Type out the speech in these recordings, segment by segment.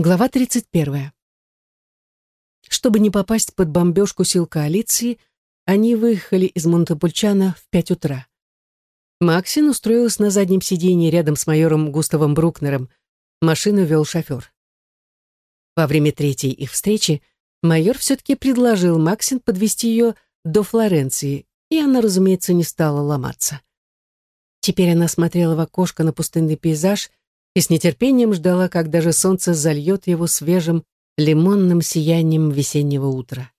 Глава 31. Чтобы не попасть под бомбежку сил коалиции, они выехали из Монтепульчана в пять утра. Максин устроилась на заднем сиденье рядом с майором Густавом Брукнером. Машину вел шофер. Во время третьей их встречи майор все-таки предложил Максин подвести ее до Флоренции, и она, разумеется, не стала ломаться. Теперь она смотрела в окошко на пустынный пейзаж и с нетерпением ждала, когда же солнце зальет его свежим лимонным сиянием весеннего утра.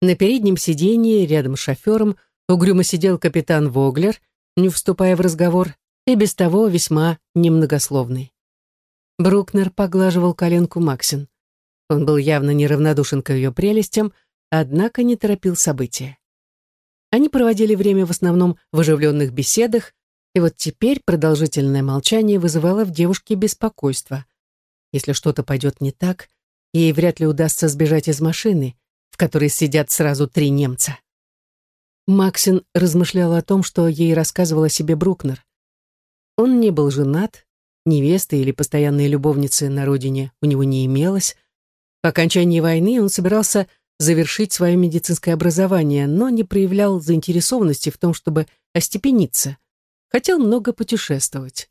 На переднем сиденье, рядом с шофером, угрюмо сидел капитан Воглер, не вступая в разговор, и без того весьма немногословный. Брукнер поглаживал коленку Максин. Он был явно неравнодушен к ее прелестям, однако не торопил события. Они проводили время в основном в оживленных беседах, и вот теперь продолжительное молчание вызывало в девушке беспокойство. Если что-то пойдет не так, ей вряд ли удастся сбежать из машины, в которой сидят сразу три немца. Максин размышляла о том, что ей рассказывал о себе Брукнер. Он не был женат, невесты или постоянной любовницы на родине у него не имелось. По окончании войны он собирался завершить свое медицинское образование, но не проявлял заинтересованности в том, чтобы остепениться – Хотел много путешествовать.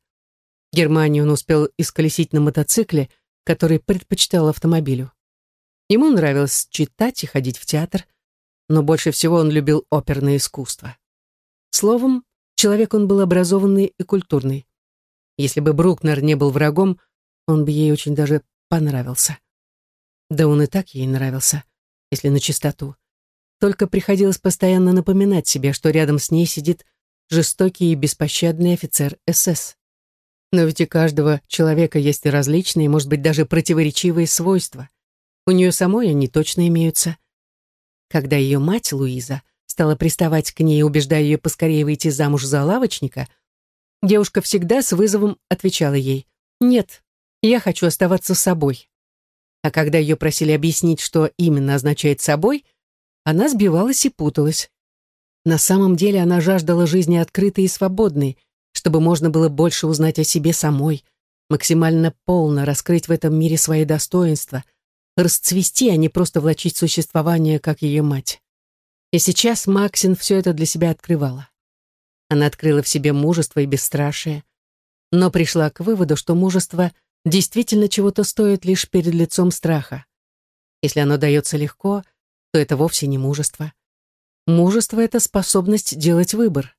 Германию он успел исколесить на мотоцикле, который предпочитал автомобилю. Ему нравилось читать и ходить в театр, но больше всего он любил оперное искусство. Словом, человек он был образованный и культурный. Если бы Брукнер не был врагом, он бы ей очень даже понравился. Да он и так ей нравился, если на чистоту. Только приходилось постоянно напоминать себе, что рядом с ней сидит жестокий и беспощадный офицер СС. Но ведь у каждого человека есть и различные, может быть, даже противоречивые свойства. У нее самой они точно имеются. Когда ее мать, Луиза, стала приставать к ней, убеждая ее поскорее выйти замуж за лавочника, девушка всегда с вызовом отвечала ей «Нет, я хочу оставаться собой». А когда ее просили объяснить, что именно означает «собой», она сбивалась и путалась. На самом деле она жаждала жизни открытой и свободной, чтобы можно было больше узнать о себе самой, максимально полно раскрыть в этом мире свои достоинства, расцвести, а не просто влачить существование, как ее мать. И сейчас Максин все это для себя открывала. Она открыла в себе мужество и бесстрашие, но пришла к выводу, что мужество действительно чего-то стоит лишь перед лицом страха. Если оно дается легко, то это вовсе не мужество. Мужество — это способность делать выбор.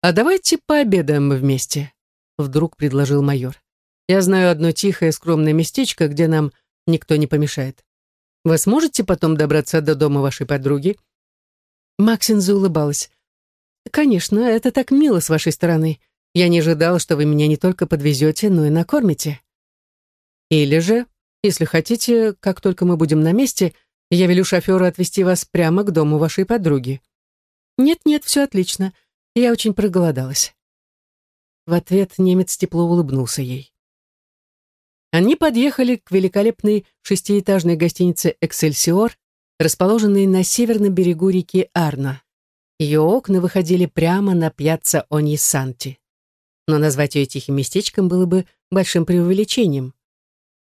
«А давайте пообедаем вместе», — вдруг предложил майор. «Я знаю одно тихое скромное местечко, где нам никто не помешает. Вы сможете потом добраться до дома вашей подруги?» Максин заулыбалась. «Конечно, это так мило с вашей стороны. Я не ожидала, что вы меня не только подвезете, но и накормите. Или же, если хотите, как только мы будем на месте, я велю шоферу отвезти вас прямо к дому вашей подруги. Нет-нет, все отлично. Я очень проголодалась. В ответ немец тепло улыбнулся ей. Они подъехали к великолепной шестиэтажной гостинице «Эксельсиор», расположенной на северном берегу реки Арна. Ее окна выходили прямо на пьяцца Они-Санти. Но назвать ее тихим местечком было бы большим преувеличением.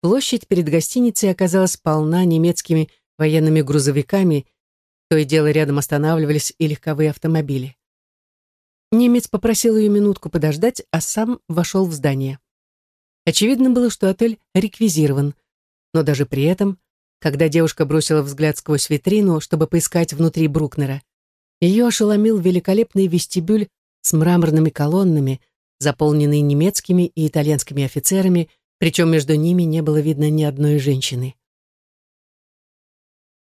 Площадь перед гостиницей оказалась полна немецкими военными грузовиками, то и дело рядом останавливались и легковые автомобили. Немец попросил ее минутку подождать, а сам вошел в здание. Очевидно было, что отель реквизирован, но даже при этом, когда девушка бросила взгляд сквозь витрину, чтобы поискать внутри Брукнера, ее ошеломил великолепный вестибюль с мраморными колоннами, заполненный немецкими и итальянскими офицерами, причем между ними не было видно ни одной женщины.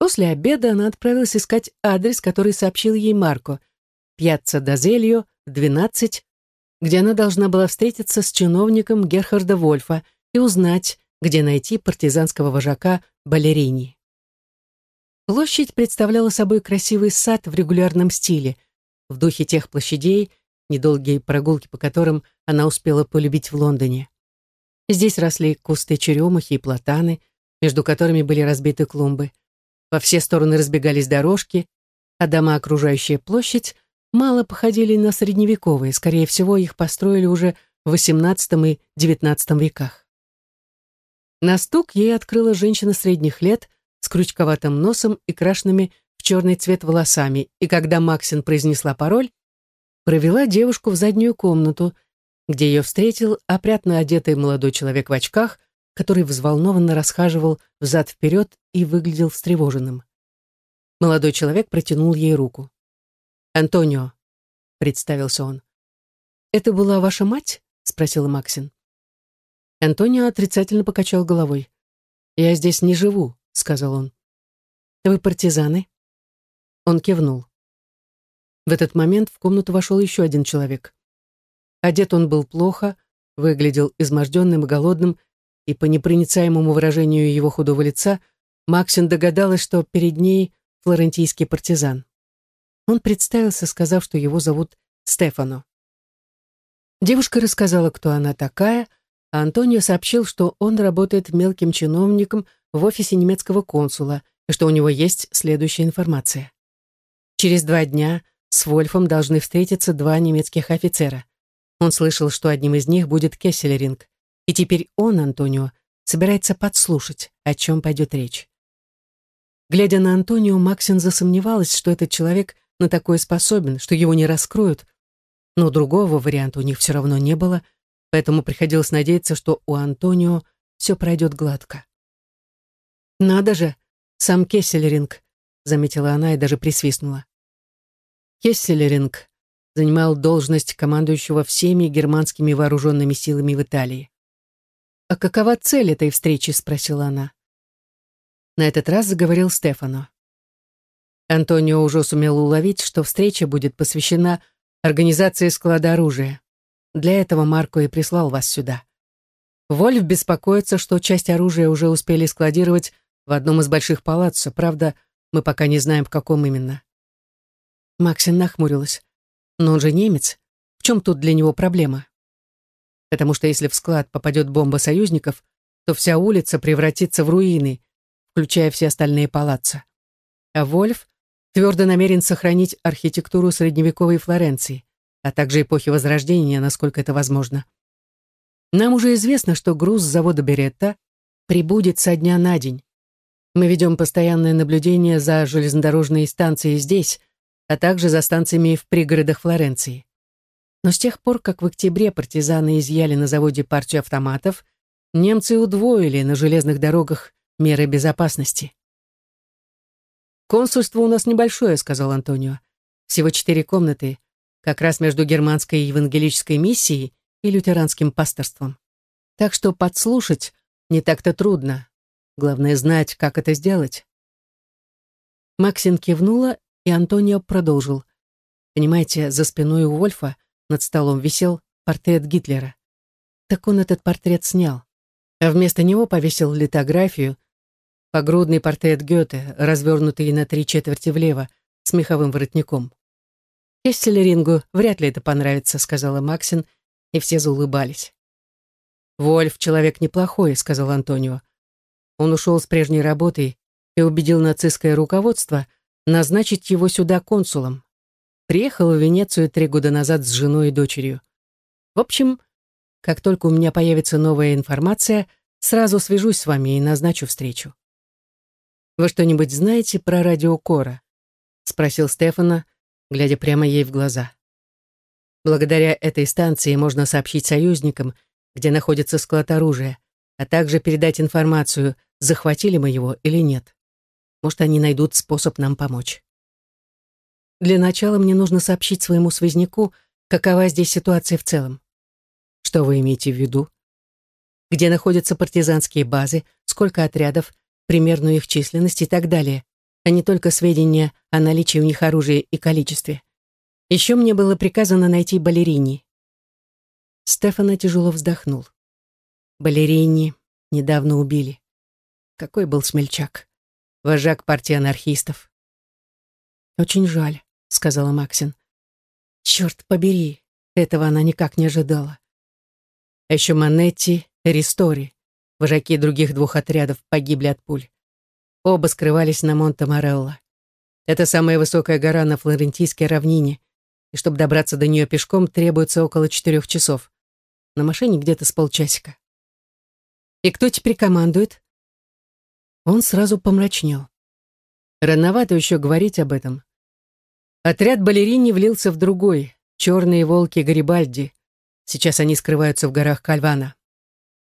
После обеда она отправилась искать адрес, который сообщил ей Марко. Пьяцца Дазельо, 12, где она должна была встретиться с чиновником Герхарда Вольфа и узнать, где найти партизанского вожака Балерини. Площадь представляла собой красивый сад в регулярном стиле, в духе тех площадей, недолгие прогулки по которым она успела полюбить в Лондоне. Здесь росли кусты черемухи и платаны, между которыми были разбиты клумбы. Во все стороны разбегались дорожки, а дома, окружающие площадь, мало походили на средневековые, скорее всего, их построили уже в XVIII и XIX веках. На стук ей открыла женщина средних лет с крючковатым носом и крашенными в черный цвет волосами, и когда Максин произнесла пароль, провела девушку в заднюю комнату, где ее встретил опрятно одетый молодой человек в очках, который взволнованно расхаживал взад-вперед и выглядел встревоженным. Молодой человек протянул ей руку. «Антонио», — представился он. «Это была ваша мать?» — спросила Максин. Антонио отрицательно покачал головой. «Я здесь не живу», — сказал он. «Вы партизаны?» Он кивнул. В этот момент в комнату вошел еще один человек. Одет он был плохо, выглядел изможденным и голодным, и по непроницаемому выражению его худого лица Максин догадалась, что перед ней флорентийский партизан. Он представился, сказав, что его зовут Стефано. Девушка рассказала, кто она такая, а Антонио сообщил, что он работает мелким чиновником в офисе немецкого консула и что у него есть следующая информация. Через два дня с Вольфом должны встретиться два немецких офицера. Он слышал, что одним из них будет Кесселеринг, и теперь он, Антонио, собирается подслушать, о чем пойдет речь. Глядя на Антонио, Максин засомневалась, что этот человек на такое способен, что его не раскроют, но другого варианта у них все равно не было, поэтому приходилось надеяться, что у Антонио все пройдет гладко. «Надо же, сам Кесселеринг», — заметила она и даже присвистнула. Кесселеринг занимал должность командующего всеми германскими вооруженными силами в Италии. «А какова цель этой встречи?» — спросила она. На этот раз заговорил Стефано. Антонио уже сумел уловить, что встреча будет посвящена организации склада оружия. Для этого Марко и прислал вас сюда. Вольф беспокоится, что часть оружия уже успели складировать в одном из больших палаццо, правда, мы пока не знаем, в каком именно. Максин нахмурилась. Но он же немец. В чем тут для него проблема? Потому что если в склад попадет бомба союзников, то вся улица превратится в руины, включая все остальные палаца. А Вольф твердо намерен сохранить архитектуру средневековой Флоренции, а также эпохи Возрождения, насколько это возможно. Нам уже известно, что груз с завода Беретта прибудет со дня на день. Мы ведем постоянное наблюдение за железнодорожной станцией здесь, а также за станциями в пригородах Флоренции. Но с тех пор, как в октябре партизаны изъяли на заводе партию автоматов, немцы удвоили на железных дорогах меры безопасности. «Консульство у нас небольшое», — сказал Антонио. «Всего четыре комнаты, как раз между германской евангелической миссией и лютеранским пасторством. Так что подслушать не так-то трудно. Главное знать, как это сделать». Максин кивнула и Антонио продолжил. Понимаете, за спиной у Вольфа над столом висел портрет Гитлера. Так он этот портрет снял. А вместо него повесил литографию, погрудный портрет Гёте, развернутый на три четверти влево, с меховым воротником. «Кесселерингу вряд ли это понравится», — сказала Максин, и все заулыбались. «Вольф — человек неплохой», — сказал Антонио. Он ушел с прежней работы и убедил нацистское руководство назначить его сюда консулом. Приехал в Венецию три года назад с женой и дочерью. В общем, как только у меня появится новая информация, сразу свяжусь с вами и назначу встречу. «Вы что-нибудь знаете про радио Кора?» — спросил Стефана, глядя прямо ей в глаза. Благодаря этой станции можно сообщить союзникам, где находится склад оружия, а также передать информацию, захватили мы его или нет. Может, они найдут способ нам помочь. Для начала мне нужно сообщить своему связняку, какова здесь ситуация в целом. Что вы имеете в виду? Где находятся партизанские базы, сколько отрядов, примерную их численность и так далее, а не только сведения о наличии у них оружия и количестве. Еще мне было приказано найти балерини. Стефана тяжело вздохнул. Балерини недавно убили. Какой был смельчак вожак партии анархистов. «Очень жаль», — сказала Максин. «Черт побери, этого она никак не ожидала». Еще Манетти, Ристори, вожаки других двух отрядов, погибли от пуль. Оба скрывались на Монте-Морелло. Это самая высокая гора на Флорентийской равнине, и чтобы добраться до нее пешком, требуется около четырех часов. На машине где-то с полчасика. И кто теперь командует? Он сразу помрачнел. Рановато еще говорить об этом. Отряд балерини влился в другой, черные волки Гарибальди. Сейчас они скрываются в горах Кальвана.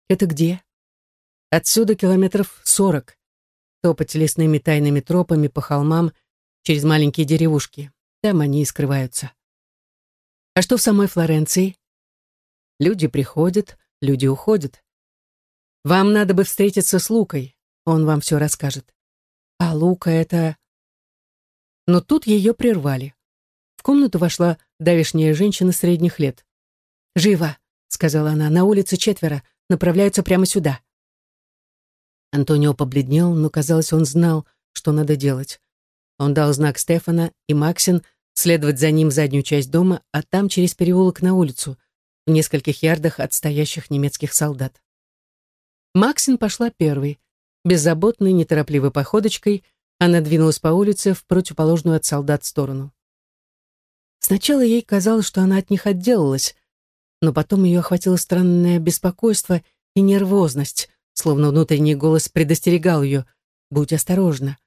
Это где? Отсюда километров сорок. Топать лесными тайными тропами по холмам через маленькие деревушки. Там они и скрываются. А что в самой Флоренции? Люди приходят, люди уходят. Вам надо бы встретиться с Лукой, он вам все расскажет. А Лука это... Но тут ее прервали. В комнату вошла давешняя женщина средних лет. «Живо!» — сказала она. «На улице четверо. Направляются прямо сюда». Антонио побледнел, но, казалось, он знал, что надо делать. Он дал знак Стефана и Максин следовать за ним в заднюю часть дома, а там через переулок на улицу, в нескольких ярдах от стоящих немецких солдат. Максин пошла первой. Беззаботной, неторопливой походочкой она двинулась по улице в противоположную от солдат сторону. Сначала ей казалось, что она от них отделалась, но потом ее охватило странное беспокойство и нервозность, словно внутренний голос предостерегал ее «Будь осторожна».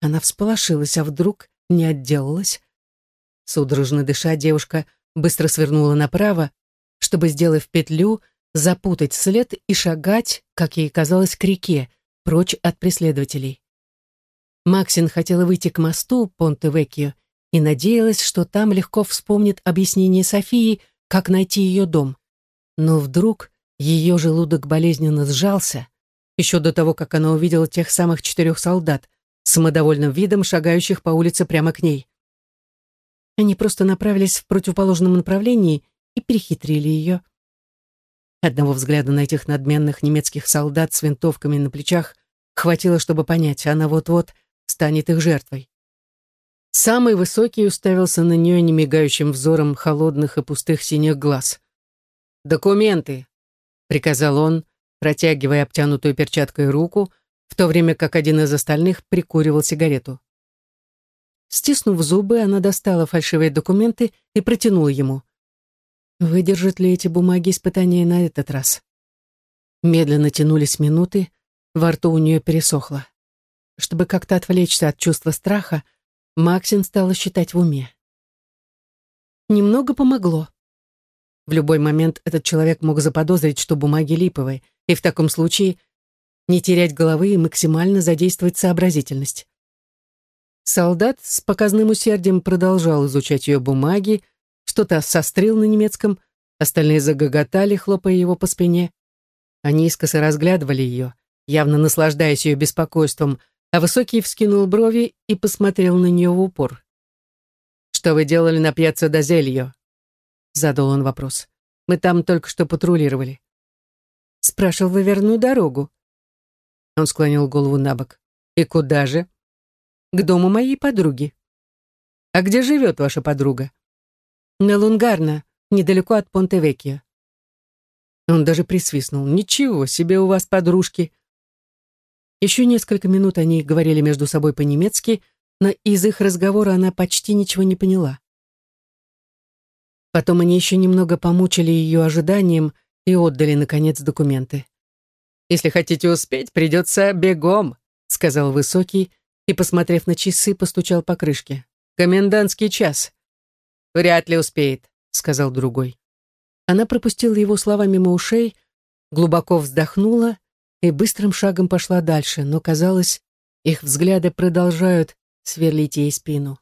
Она всполошилась, а вдруг не отделалась. Судорожно дыша, девушка быстро свернула направо, чтобы, сделав петлю, запутать след и шагать, как ей казалось, к реке, прочь от преследователей. Максин хотела выйти к мосту Понте-Веккио и надеялась, что там легко вспомнит объяснение Софии, как найти ее дом. Но вдруг ее желудок болезненно сжался, еще до того, как она увидела тех самых четырех солдат, самодовольным видом шагающих по улице прямо к ней. Они просто направились в противоположном направлении и перехитрили ее. Одного взгляда на этих надменных немецких солдат с винтовками на плечах хватило, чтобы понять, она вот-вот станет их жертвой. Самый высокий уставился на нее немигающим взором холодных и пустых синих глаз. «Документы!» — приказал он, протягивая обтянутую перчаткой руку, в то время как один из остальных прикуривал сигарету. Стиснув зубы, она достала фальшивые документы и протянула ему. Выдержат ли эти бумаги испытания на этот раз? Медленно тянулись минуты, во рту у нее пересохло. Чтобы как-то отвлечься от чувства страха, Максин стала считать в уме. Немного помогло. В любой момент этот человек мог заподозрить, что бумаги липовые, и в таком случае не терять головы и максимально задействовать сообразительность. Солдат с показным усердием продолжал изучать ее бумаги, что-то сострил на немецком, остальные загоготали, хлопая его по спине. Они искоса разглядывали ее, явно наслаждаясь ее беспокойством, а Высокий вскинул брови и посмотрел на нее в упор. «Что вы делали на пьяцца Дозельо?» Задал он вопрос. «Мы там только что патрулировали». «Спрашивал вы верную дорогу». Он склонил голову на бок. «И куда же?» «К дому моей подруги». «А где живет ваша подруга?» на Лунгарно, недалеко от Понте-Веккио. Он даже присвистнул. «Ничего себе у вас подружки!» Еще несколько минут они говорили между собой по-немецки, но из их разговора она почти ничего не поняла. Потом они еще немного помучили ее ожиданием и отдали, наконец, документы. «Если хотите успеть, придется бегом», — сказал Высокий и, посмотрев на часы, постучал по крышке. «Комендантский час. «Вряд ли успеет», — сказал другой. Она пропустила его слова мимо ушей, глубоко вздохнула и быстрым шагом пошла дальше, но, казалось, их взгляды продолжают сверлить ей спину.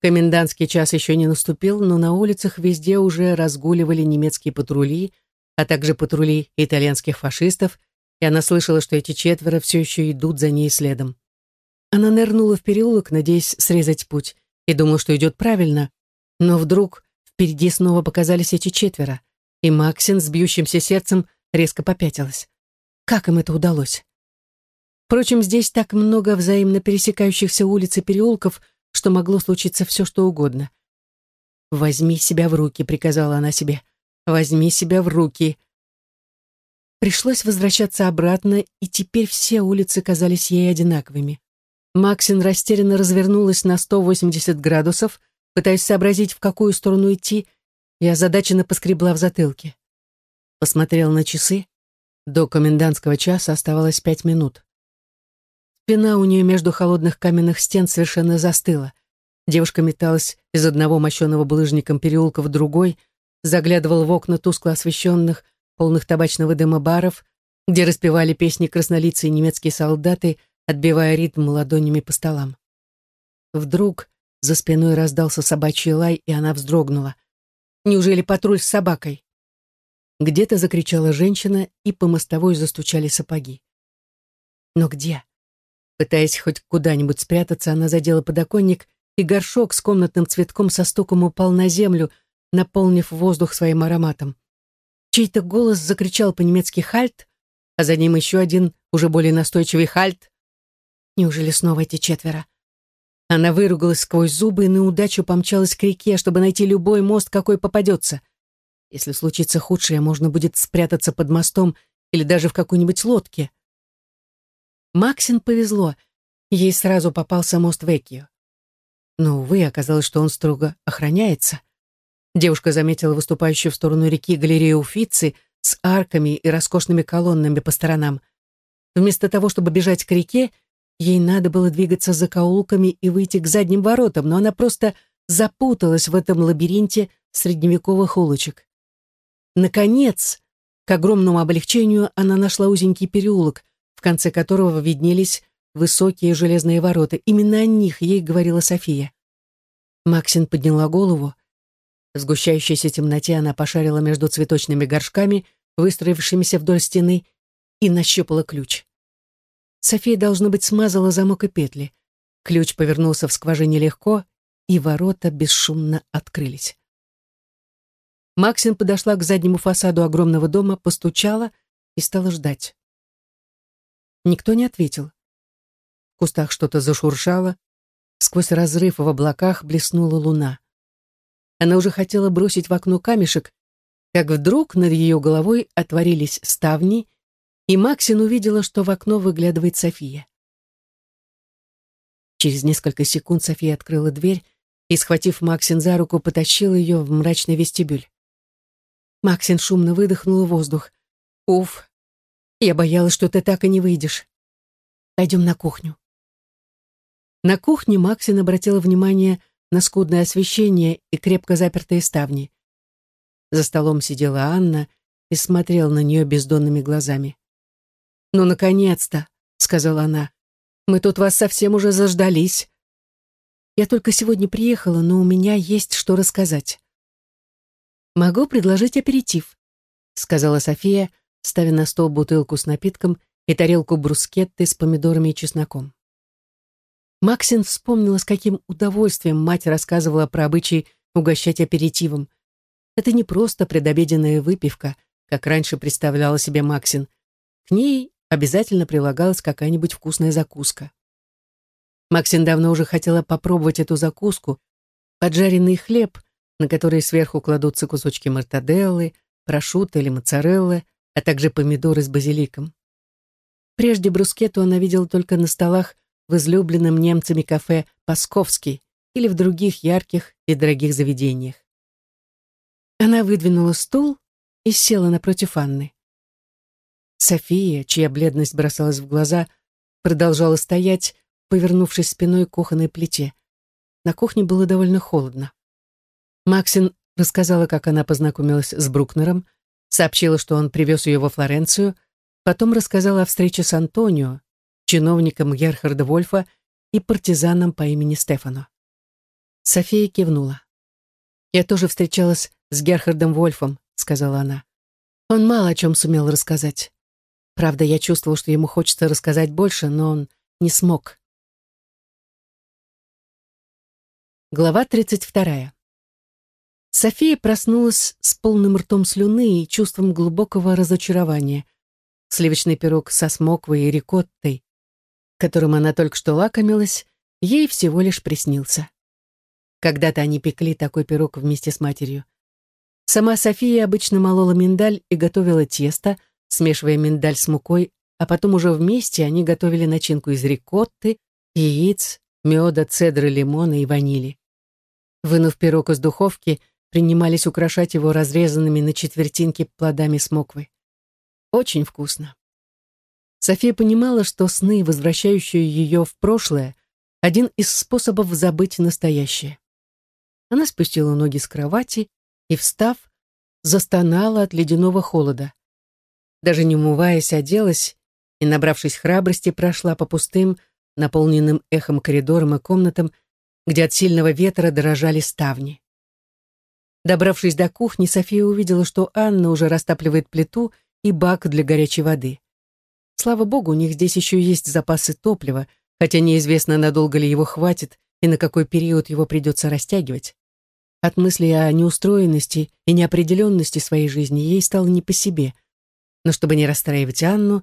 Комендантский час еще не наступил, но на улицах везде уже разгуливали немецкие патрули, а также патрули итальянских фашистов, и она слышала, что эти четверо все еще идут за ней следом. Она нырнула в переулок, надеясь срезать путь, и думал, что идет правильно, но вдруг впереди снова показались эти четверо, и Максин с бьющимся сердцем резко попятилась. Как им это удалось? Впрочем, здесь так много взаимно пересекающихся улиц и переулков, что могло случиться все, что угодно. «Возьми себя в руки», — приказала она себе. «Возьми себя в руки». Пришлось возвращаться обратно, и теперь все улицы казались ей одинаковыми. Максин растерянно развернулась на 180 градусов, пытаясь сообразить, в какую сторону идти, и озадаченно поскребла в затылке. Посмотрела на часы. До комендантского часа оставалось пять минут. Спина у нее между холодных каменных стен совершенно застыла. Девушка металась из одного мощеного булыжником переулка в другой, заглядывала в окна тускло освещенных, полных табачного дыма баров, где распевали песни краснолицые немецкие солдаты, отбивая ритм ладонями по столам. Вдруг за спиной раздался собачий лай, и она вздрогнула. Неужели патруль с собакой? Где-то закричала женщина, и по мостовой застучали сапоги. Но где? Пытаясь хоть куда-нибудь спрятаться, она задела подоконник, и горшок с комнатным цветком со стуком упал на землю, наполнив воздух своим ароматом. Чей-то голос закричал по-немецки «Хальт», а за ним еще один, уже более настойчивый «Хальт». Неужели снова эти четверо? Она выругалась сквозь зубы и на удачу помчалась к реке, чтобы найти любой мост, какой попадется. Если случится худшее, можно будет спрятаться под мостом или даже в какой-нибудь лодке. Максин повезло. Ей сразу попался мост Векио. Но, увы, оказалось, что он строго охраняется. Девушка заметила выступающую в сторону реки галерею Уфицы с арками и роскошными колоннами по сторонам. Вместо того, чтобы бежать к реке, ей надо было двигаться за каулками и выйти к задним воротам, но она просто запуталась в этом лабиринте средневековых улочек. Наконец, к огромному облегчению, она нашла узенький переулок, конце которого виднелись высокие железные ворота. Именно о них ей говорила София. Максин подняла голову. В сгущающейся темноте она пошарила между цветочными горшками, выстроившимися вдоль стены, и нащупала ключ. София, должно быть, смазала замок и петли. Ключ повернулся в скважине легко, и ворота бесшумно открылись. Максин подошла к заднему фасаду огромного дома, постучала и стала ждать. Никто не ответил. В кустах что-то зашуршало, сквозь разрыв в облаках блеснула луна. Она уже хотела бросить в окно камешек, как вдруг над ее головой отворились ставни, и Максин увидела, что в окно выглядывает София. Через несколько секунд София открыла дверь и, схватив Максин за руку, потащила ее в мрачный вестибюль. Максин шумно выдохнула воздух. «Уф, я боялась, что ты так и не выйдешь. Пойдем на кухню. На кухне Максин обратила внимание на скудное освещение и крепко запертые ставни. За столом сидела Анна и смотрела на нее бездонными глазами. «Ну, наконец-то!» — сказала она. «Мы тут вас совсем уже заждались. Я только сегодня приехала, но у меня есть что рассказать». «Могу предложить аперитив», — сказала София, — ставя на стол бутылку с напитком и тарелку брускетты с помидорами и чесноком. Максин вспомнила, с каким удовольствием мать рассказывала про обычай угощать аперитивом. Это не просто предобеденная выпивка, как раньше представляла себе Максин. К ней обязательно прилагалась какая-нибудь вкусная закуска. Максин давно уже хотела попробовать эту закуску, поджаренный хлеб, на который сверху кладутся кусочки мартаделлы, прошутто или моцареллы, а также помидоры с базиликом. Прежде брускетту она видела только на столах в излюбленном немцами кафе «Пасковский» или в других ярких и дорогих заведениях. Она выдвинула стул и села напротив Анны. София, чья бледность бросалась в глаза, продолжала стоять, повернувшись спиной к кухонной плите. На кухне было довольно холодно. Максин рассказала, как она познакомилась с Брукнером, сообщила, что он привез ее во Флоренцию, потом рассказала о встрече с Антонио, чиновником Герхарда Вольфа и партизаном по имени Стефано. София кивнула. «Я тоже встречалась с Герхардом Вольфом», — сказала она. «Он мало о чем сумел рассказать. Правда, я чувствовала, что ему хочется рассказать больше, но он не смог». Глава тридцать вторая. София проснулась с полным ртом слюны и чувством глубокого разочарования. Сливочный пирог со смоквой и рикоттой, которым она только что лакомилась, ей всего лишь приснился. Когда-то они пекли такой пирог вместе с матерью. Сама София обычно молола миндаль и готовила тесто, смешивая миндаль с мукой, а потом уже вместе они готовили начинку из рикотты, яиц, меда, цедры, лимона и ванили. Вынув пирог из духовки, принимались украшать его разрезанными на четвертинки плодами смоквы. Очень вкусно. София понимала, что сны, возвращающие ее в прошлое, один из способов забыть настоящее. Она спустила ноги с кровати и, встав, застонала от ледяного холода. Даже не умываясь, оделась и, набравшись храбрости, прошла по пустым, наполненным эхом коридорам и комнатам, где от сильного ветра дрожали ставни. Добравшись до кухни, София увидела, что Анна уже растапливает плиту и бак для горячей воды. Слава богу, у них здесь еще есть запасы топлива, хотя неизвестно, надолго ли его хватит и на какой период его придется растягивать. От мысли о неустроенности и неопределенности своей жизни ей стало не по себе. Но чтобы не расстраивать Анну,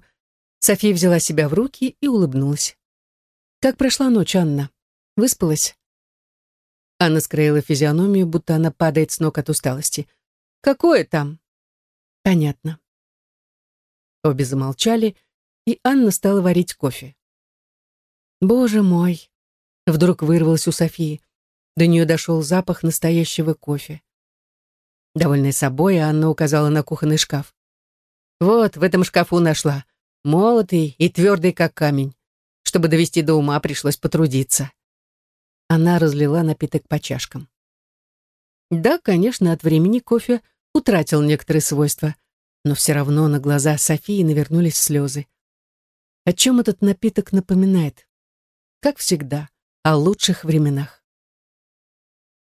София взяла себя в руки и улыбнулась. «Как прошла ночь, Анна? Выспалась?» Анна скроила физиономию, будто она падает с ног от усталости. «Какое там?» «Понятно». Обе замолчали, и Анна стала варить кофе. «Боже мой!» — вдруг вырвалось у Софии. До нее дошел запах настоящего кофе. Довольная собой, Анна указала на кухонный шкаф. «Вот, в этом шкафу нашла. Молотый и твердый, как камень. Чтобы довести до ума, пришлось потрудиться». Она разлила напиток по чашкам. Да, конечно, от времени кофе утратил некоторые свойства, но все равно на глаза Софии навернулись слезы. О чем этот напиток напоминает? Как всегда, о лучших временах.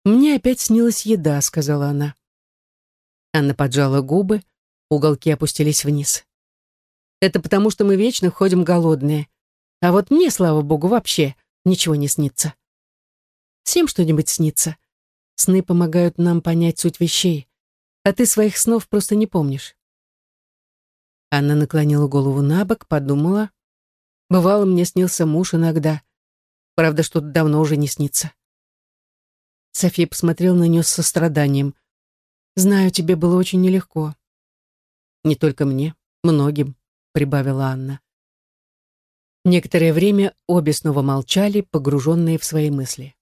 «Мне опять снилась еда», — сказала она. Анна поджала губы, уголки опустились вниз. «Это потому, что мы вечно ходим голодные. А вот мне, слава богу, вообще ничего не снится». Всем что-нибудь снится. Сны помогают нам понять суть вещей, а ты своих снов просто не помнишь. Анна наклонила голову на бок, подумала. Бывало, мне снился муж иногда. Правда, что-то давно уже не снится. София посмотрела на нее с состраданием. «Знаю, тебе было очень нелегко». «Не только мне, многим», — прибавила Анна. Некоторое время обе снова молчали, погруженные в свои мысли.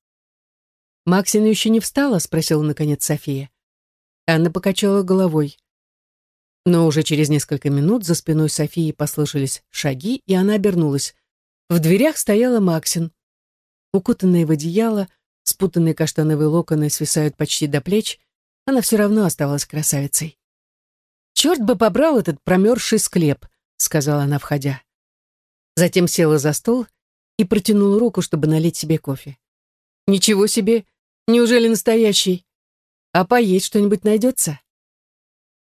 «Максина еще не встала?» — спросила наконец София. Анна покачала головой. Но уже через несколько минут за спиной Софии послышались шаги, и она обернулась. В дверях стояла Максин. Укутанная в одеяло, спутанные каштановые локоны свисают почти до плеч, она все равно оставалась красавицей. «Черт бы побрал этот промерзший склеп», — сказала она, входя. Затем села за стол и протянула руку, чтобы налить себе кофе. «Ничего себе! Неужели настоящий? А поесть что-нибудь найдется?»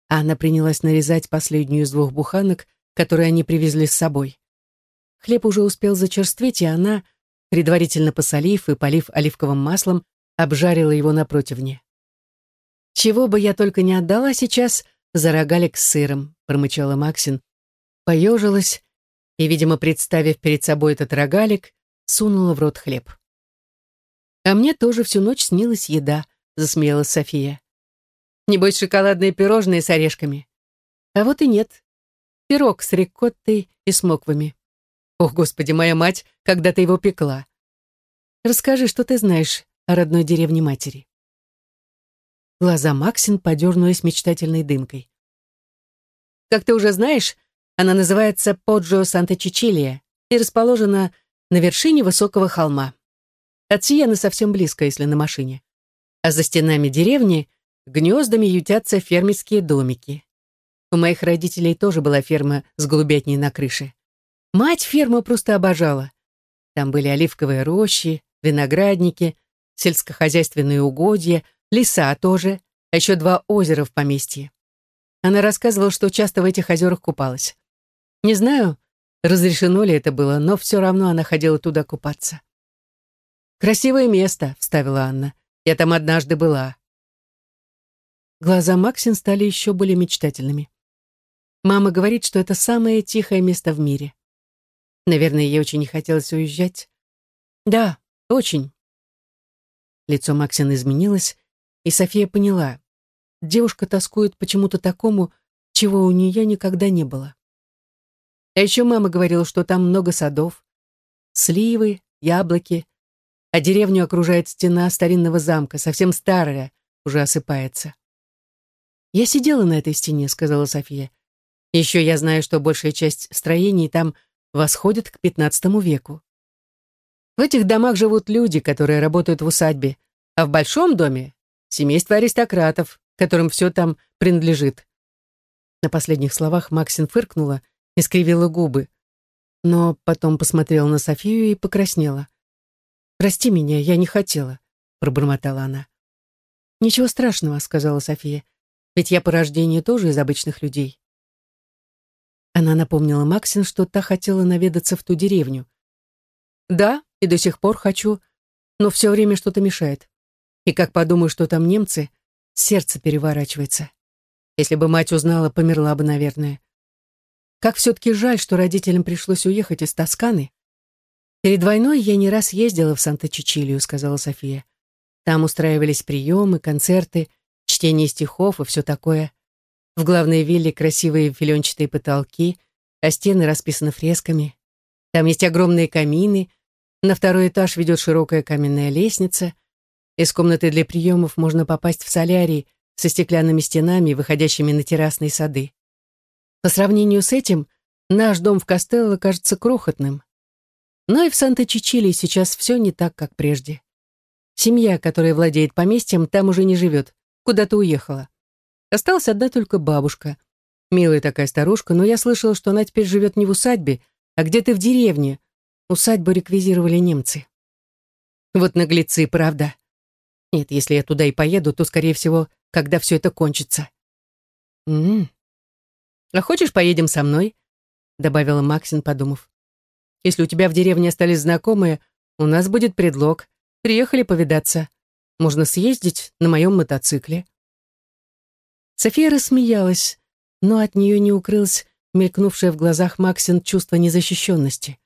Анна принялась нарезать последнюю из двух буханок, которые они привезли с собой. Хлеб уже успел зачерстветь, и она, предварительно посолив и полив оливковым маслом, обжарила его на противне. «Чего бы я только не отдала сейчас за рогалик с сыром», промычала Максин, поежилась и, видимо, представив перед собой этот рогалик, сунула в рот хлеб. «А мне тоже всю ночь снилась еда», — засмеялась София. «Небось, шоколадные пирожные с орешками». А вот и нет. Пирог с рикоттой и смоквами. Ох, господи, моя мать когда-то его пекла. Расскажи, что ты знаешь о родной деревне матери. Глаза Максин подернулись мечтательной дымкой. Как ты уже знаешь, она называется Поджо Санта-Чичилия и расположена на вершине высокого холма. От Сиены совсем близко, если на машине. А за стенами деревни гнездами ютятся фермерские домики. У моих родителей тоже была ферма с голубятней на крыше. Мать ферму просто обожала. Там были оливковые рощи, виноградники, сельскохозяйственные угодья, леса тоже, а еще два озера в поместье. Она рассказывала, что часто в этих озерах купалась. Не знаю, разрешено ли это было, но все равно она ходила туда купаться. «Красивое место», — вставила Анна. «Я там однажды была». Глаза Максин стали еще более мечтательными. Мама говорит, что это самое тихое место в мире. Наверное, ей очень не хотелось уезжать. Да, очень. Лицо Максин изменилось, и София поняла. Девушка тоскует почему-то такому, чего у нее никогда не было. А еще мама говорила, что там много садов. Сливы, яблоки, а деревню окружает стена старинного замка, совсем старая, уже осыпается. «Я сидела на этой стене», — сказала София. Еще я знаю, что большая часть строений там восходит к XV веку. В этих домах живут люди, которые работают в усадьбе, а в большом доме — семейство аристократов, которым все там принадлежит. На последних словах Максин фыркнула и скривила губы, но потом посмотрела на Софию и покраснела. «Прости меня, я не хотела», — пробормотала она. «Ничего страшного», — сказала София, «ведь я по рождению тоже из обычных людей». Она напомнила Максин, что та хотела наведаться в ту деревню. «Да, и до сих пор хочу, но все время что-то мешает. И как подумаю, что там немцы, сердце переворачивается. Если бы мать узнала, померла бы, наверное. Как все-таки жаль, что родителям пришлось уехать из Тосканы. «Перед войной я не раз ездила в Санта-Чичилию», — сказала София. «Там устраивались приемы, концерты, чтение стихов и все такое. В главной вилле красивые филенчатые потолки, а стены расписаны фресками. Там есть огромные камины, на второй этаж ведет широкая каменная лестница. Из комнаты для приемов можно попасть в солярий со стеклянными стенами, выходящими на террасные сады. По сравнению с этим, наш дом в Костелло кажется крохотным. Но и в Санта-Чичилии сейчас все не так, как прежде. Семья, которая владеет поместьем, там уже не живет, куда-то уехала. Осталась одна только бабушка. Милая такая старушка, но я слышала, что она теперь живет не в усадьбе, а где-то в деревне. Усадьбу реквизировали немцы. Вот наглецы, правда. Нет, если я туда и поеду, то, скорее всего, когда все это кончится. М -м. «А хочешь, поедем со мной?» добавила Максин, подумав. Если у тебя в деревне остались знакомые, у нас будет предлог. Приехали повидаться. Можно съездить на моем мотоцикле». София рассмеялась, но от нее не укрылось мелькнувшее в глазах Максин чувство незащищенности.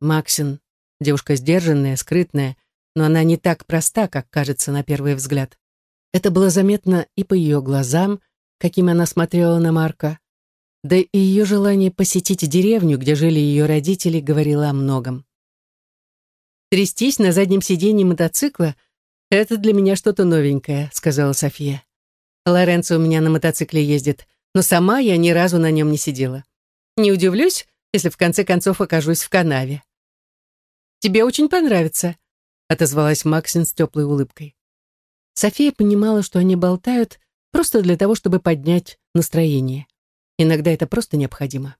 Максин — девушка сдержанная, скрытная, но она не так проста, как кажется на первый взгляд. Это было заметно и по ее глазам, каким она смотрела на Марка, да и ее желание посетить деревню, где жили ее родители, говорило о многом. «Трястись на заднем сиденье мотоцикла — это для меня что-то новенькое», — сказала София. «Лоренцо у меня на мотоцикле ездит, но сама я ни разу на нем не сидела. Не удивлюсь, если в конце концов окажусь в канаве». «Тебе очень понравится», — отозвалась Максин с теплой улыбкой. София понимала, что они болтают просто для того, чтобы поднять настроение. Иногда это просто необходимо.